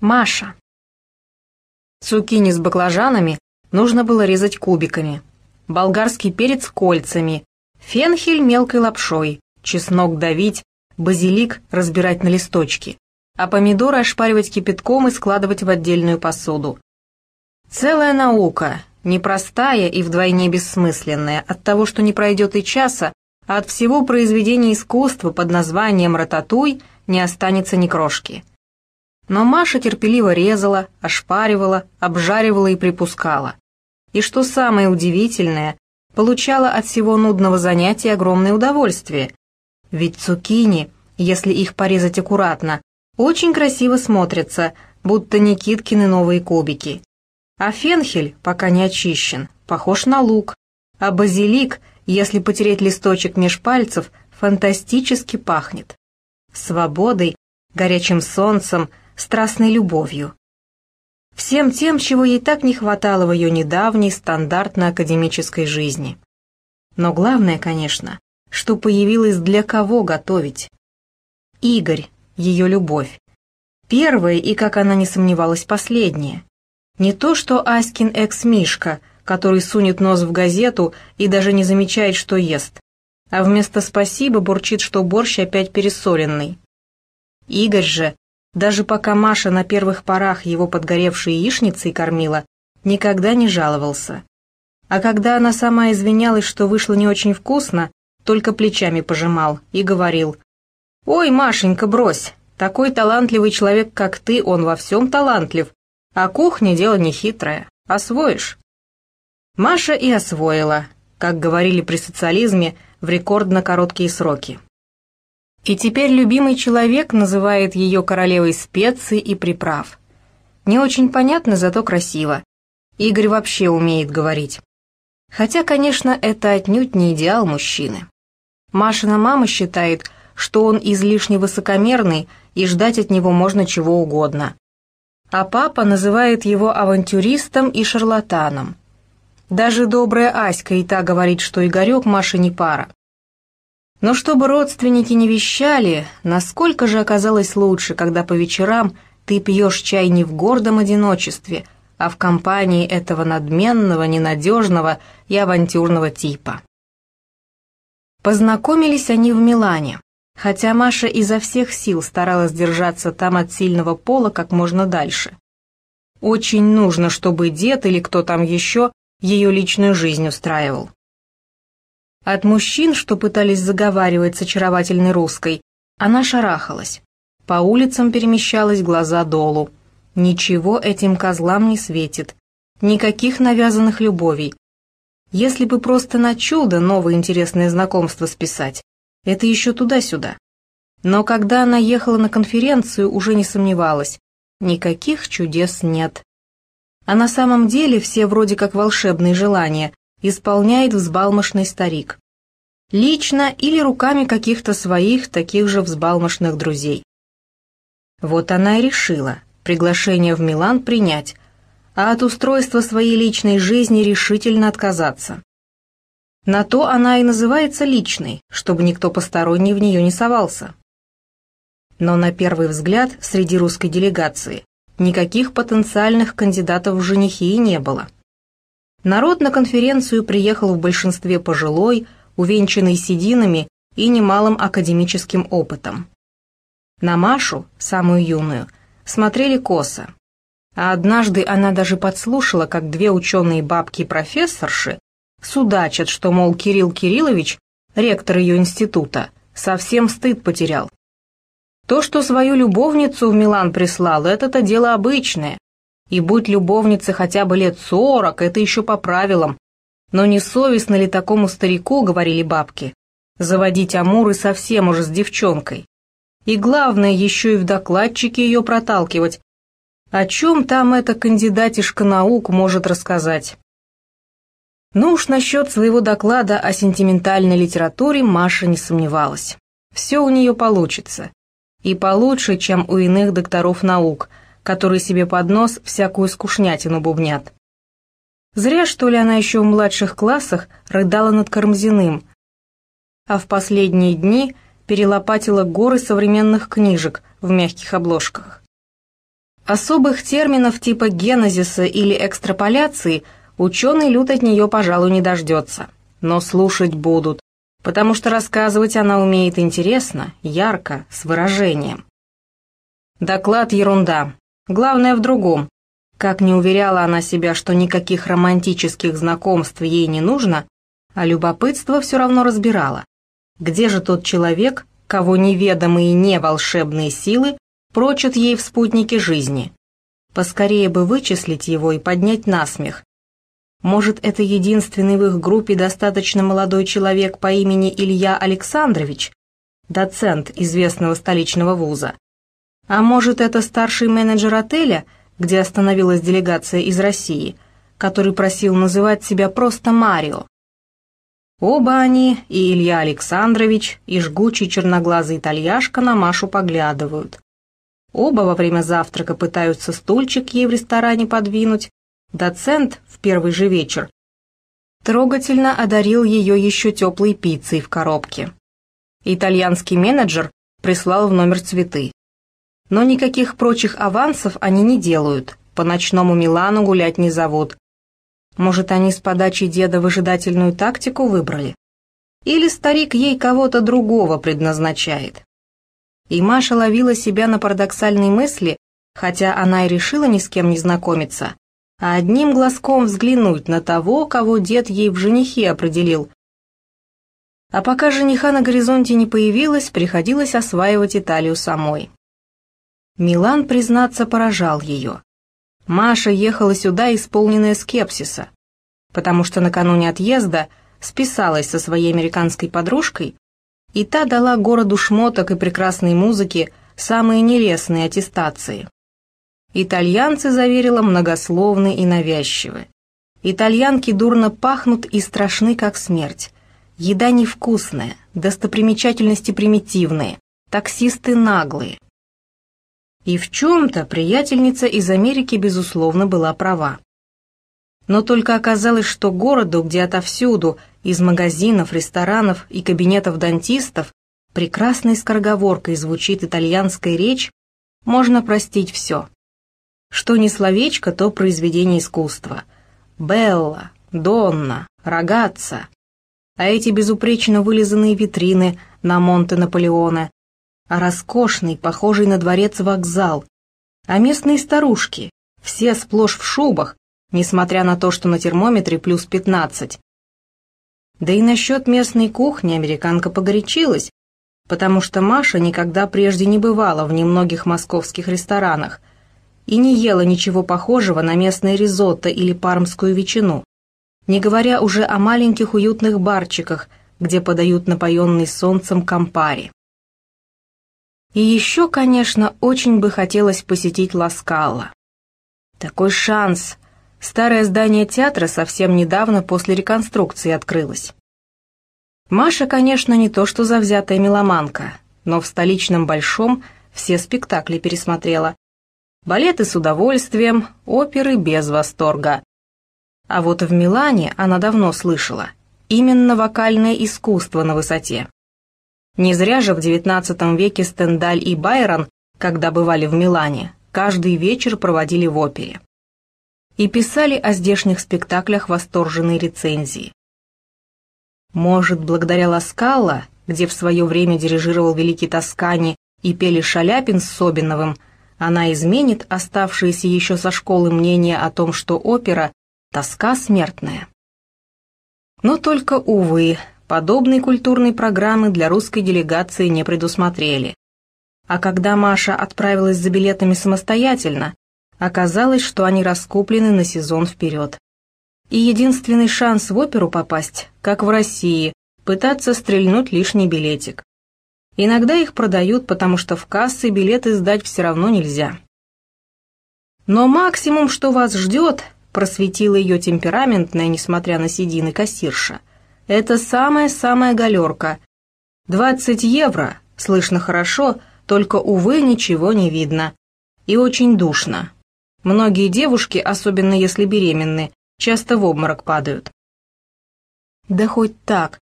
Маша. Цукини с баклажанами нужно было резать кубиками, болгарский перец кольцами, фенхель мелкой лапшой, чеснок давить, базилик разбирать на листочки, а помидоры ошпаривать кипятком и складывать в отдельную посуду. Целая наука, непростая и вдвойне бессмысленная, от того, что не пройдет и часа, а от всего произведения искусства под названием «Рататуй» не останется ни крошки. Но Маша терпеливо резала, ошпаривала, обжаривала и припускала. И что самое удивительное, получала от всего нудного занятия огромное удовольствие. Ведь цукини, если их порезать аккуратно, очень красиво смотрятся, будто Никиткины новые кубики. А фенхель, пока не очищен, похож на лук, а базилик, если потереть листочек меж пальцев, фантастически пахнет. Свободой, горячим солнцем, страстной любовью. Всем тем, чего ей так не хватало в ее недавней стандартно-академической жизни. Но главное, конечно, что появилось для кого готовить. Игорь, ее любовь. Первая и, как она не сомневалась, последняя. Не то, что Аськин экс-Мишка, который сунет нос в газету и даже не замечает, что ест, а вместо «спасибо» бурчит, что борщ опять пересоленный. Игорь же даже пока Маша на первых порах его подгоревшей яичницей кормила, никогда не жаловался. А когда она сама извинялась, что вышло не очень вкусно, только плечами пожимал и говорил, «Ой, Машенька, брось, такой талантливый человек, как ты, он во всем талантлив, а кухня дело нехитрое, освоишь». Маша и освоила, как говорили при социализме, в рекордно короткие сроки. И теперь любимый человек называет ее королевой специй и приправ. Не очень понятно, зато красиво. Игорь вообще умеет говорить. Хотя, конечно, это отнюдь не идеал мужчины. Машина мама считает, что он излишне высокомерный и ждать от него можно чего угодно. А папа называет его авантюристом и шарлатаном. Даже добрая Аська и та говорит, что Игорек Маше не пара. Но чтобы родственники не вещали, насколько же оказалось лучше, когда по вечерам ты пьешь чай не в гордом одиночестве, а в компании этого надменного, ненадежного и авантюрного типа. Познакомились они в Милане, хотя Маша изо всех сил старалась держаться там от сильного пола как можно дальше. Очень нужно, чтобы дед или кто там еще ее личную жизнь устраивал. От мужчин, что пытались заговаривать с очаровательной русской, она шарахалась. По улицам перемещалась глаза долу. Ничего этим козлам не светит. Никаких навязанных любовей. Если бы просто на чудо новое интересное знакомство списать, это еще туда-сюда. Но когда она ехала на конференцию, уже не сомневалась. Никаких чудес нет. А на самом деле все вроде как волшебные желания, исполняет взбалмошный старик. Лично или руками каких-то своих таких же взбалмошных друзей. Вот она и решила приглашение в Милан принять, а от устройства своей личной жизни решительно отказаться. На то она и называется личной, чтобы никто посторонний в нее не совался. Но на первый взгляд среди русской делегации никаких потенциальных кандидатов в женихи и не было. Народ на конференцию приехал в большинстве пожилой, увенчанный сединами и немалым академическим опытом. На Машу, самую юную, смотрели косо. А однажды она даже подслушала, как две ученые бабки-профессорши судачат, что, мол, Кирилл Кириллович, ректор ее института, совсем стыд потерял. То, что свою любовницу в Милан прислал, это-то дело обычное, и будь любовнице хотя бы лет сорок, это еще по правилам. Но не совестно ли такому старику, говорили бабки, заводить амуры совсем уже с девчонкой? И главное, еще и в докладчике ее проталкивать. О чем там эта кандидатишка наук может рассказать? Ну уж насчет своего доклада о сентиментальной литературе Маша не сомневалась. Все у нее получится. И получше, чем у иных докторов наук – которые себе под нос всякую скучнятину бубнят. Зря, что ли, она еще в младших классах рыдала над Кармзиным, а в последние дни перелопатила горы современных книжек в мягких обложках. Особых терминов типа генезиса или экстраполяции ученый Люд от нее, пожалуй, не дождется. Но слушать будут, потому что рассказывать она умеет интересно, ярко, с выражением. Доклад ерунда. Главное в другом. Как не уверяла она себя, что никаких романтических знакомств ей не нужно, а любопытство все равно разбирала. Где же тот человек, кого неведомые не волшебные силы прочат ей в спутнике жизни? Поскорее бы вычислить его и поднять насмех. Может, это единственный в их группе достаточно молодой человек по имени Илья Александрович, доцент известного столичного вуза. А может, это старший менеджер отеля, где остановилась делегация из России, который просил называть себя просто Марио. Оба они, и Илья Александрович, и жгучий черноглазый итальяшка на Машу поглядывают. Оба во время завтрака пытаются стульчик ей в ресторане подвинуть. Доцент в первый же вечер трогательно одарил ее еще теплой пиццей в коробке. Итальянский менеджер прислал в номер цветы. Но никаких прочих авансов они не делают, по ночному Милану гулять не зовут, может, они с подачи деда выжидательную тактику выбрали? Или старик ей кого-то другого предназначает? И Маша ловила себя на парадоксальной мысли, хотя она и решила ни с кем не знакомиться, а одним глазком взглянуть на того, кого дед ей в женихе определил. А пока жениха на горизонте не появилось, приходилось осваивать Италию самой. Милан, признаться, поражал ее. Маша ехала сюда, исполненная скепсиса, потому что накануне отъезда списалась со своей американской подружкой, и та дала городу шмоток и прекрасной музыки самые нелестные аттестации. Итальянцы, заверила, многословны и навязчивы. Итальянки дурно пахнут и страшны, как смерть. Еда невкусная, достопримечательности примитивные, таксисты наглые, и в чем-то приятельница из Америки, безусловно, была права. Но только оказалось, что городу, где отовсюду, из магазинов, ресторанов и кабинетов дантистов, прекрасной скороговоркой звучит итальянская речь, можно простить все. Что не словечко, то произведение искусства. Белла, Донна, Рогатца. А эти безупречно вылизанные витрины на Монте Наполеоне, а роскошный, похожий на дворец вокзал, а местные старушки, все сплошь в шубах, несмотря на то, что на термометре плюс пятнадцать. Да и насчет местной кухни американка погорячилась, потому что Маша никогда прежде не бывала в немногих московских ресторанах и не ела ничего похожего на местное ризотто или пармскую ветчину, не говоря уже о маленьких уютных барчиках, где подают напоенный солнцем кампари. И еще, конечно, очень бы хотелось посетить Ласкалла. Такой шанс. Старое здание театра совсем недавно после реконструкции открылось. Маша, конечно, не то что завзятая меломанка, но в столичном Большом все спектакли пересмотрела. Балеты с удовольствием, оперы без восторга. А вот в Милане она давно слышала. Именно вокальное искусство на высоте. Не зря же в XIX веке Стендаль и Байрон, когда бывали в Милане, каждый вечер проводили в опере. И писали о здешних спектаклях восторженные рецензии. Может, благодаря Ласкалла, где в свое время дирижировал великий Тоскани и пели Шаляпин с Собиновым, она изменит оставшиеся еще со школы мнение о том, что опера — тоска смертная. Но только, увы, подобной культурной программы для русской делегации не предусмотрели. А когда Маша отправилась за билетами самостоятельно, оказалось, что они раскуплены на сезон вперед. И единственный шанс в оперу попасть, как в России, пытаться стрельнуть лишний билетик. Иногда их продают, потому что в кассы билеты сдать все равно нельзя. Но максимум, что вас ждет, просветила ее темпераментная, несмотря на седины, кассирша – это самая-самая галерка. Двадцать евро, слышно хорошо, только, увы, ничего не видно. И очень душно. Многие девушки, особенно если беременны, часто в обморок падают. Да хоть так,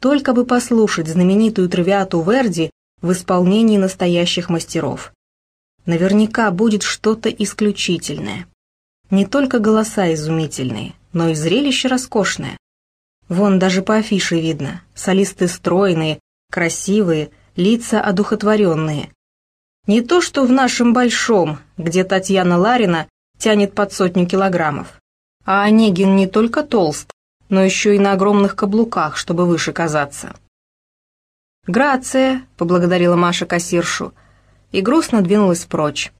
только бы послушать знаменитую травиату Верди в исполнении настоящих мастеров. Наверняка будет что-то исключительное. Не только голоса изумительные, но и зрелище роскошное. Вон даже по афише видно, солисты стройные, красивые, лица одухотворенные. Не то что в нашем Большом, где Татьяна Ларина тянет под сотню килограммов. А Онегин не только толст, но еще и на огромных каблуках, чтобы выше казаться. «Грация», — поблагодарила Маша кассиршу, и грустно двинулась прочь.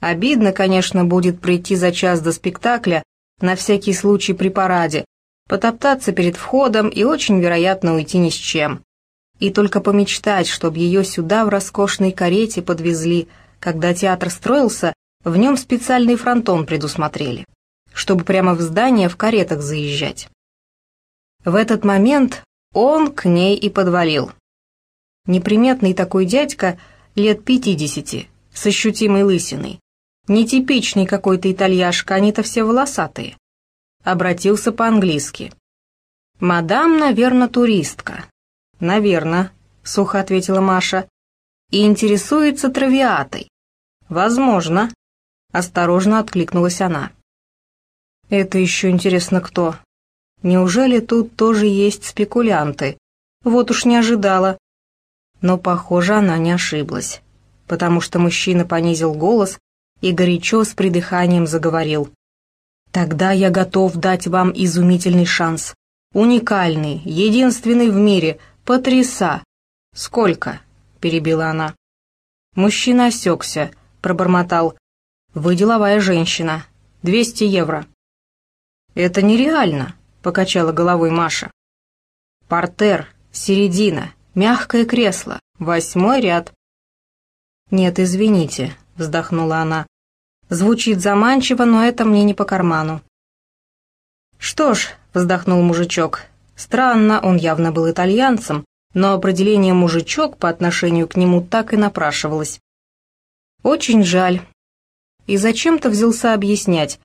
Обидно, конечно, будет прийти за час до спектакля, на всякий случай при параде, потоптаться перед входом и очень вероятно уйти ни с чем. И только помечтать, чтобы ее сюда в роскошной карете подвезли, когда театр строился, в нем специальный фронтон предусмотрели, чтобы прямо в здание в каретах заезжать. В этот момент он к ней и подвалил. Неприметный такой дядька лет пятидесяти, с ощутимой лысиной. Нетипичный какой-то итальяшка, они-то все волосатые обратился по-английски. «Мадам, наверное, туристка». «Наверно», — сухо ответила Маша. «И интересуется травиатой». «Возможно», — осторожно откликнулась она. «Это еще интересно кто? Неужели тут тоже есть спекулянты? Вот уж не ожидала». Но, похоже, она не ошиблась, потому что мужчина понизил голос и горячо с придыханием заговорил. Тогда я готов дать вам изумительный шанс. Уникальный, единственный в мире, потряса. Сколько? перебила она. Мужчина осекся, пробормотал. Вы деловая женщина. Двести евро. Это нереально, покачала головой Маша. Портер, середина, мягкое кресло, восьмой ряд. Нет, извините, вздохнула она. Звучит заманчиво, но это мне не по карману. «Что ж», — вздохнул мужичок, — странно, он явно был итальянцем, но определение «мужичок» по отношению к нему так и напрашивалось. «Очень жаль. И зачем-то взялся объяснять.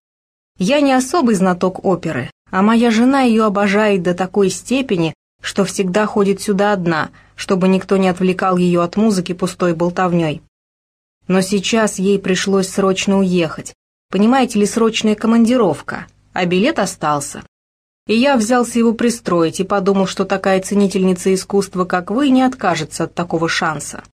Я не особый знаток оперы, а моя жена ее обожает до такой степени, что всегда ходит сюда одна, чтобы никто не отвлекал ее от музыки пустой болтовней. Но сейчас ей пришлось срочно уехать. Понимаете ли, срочная командировка, а билет остался. И я взялся его пристроить и подумал, что такая ценительница искусства, как вы, не откажется от такого шанса.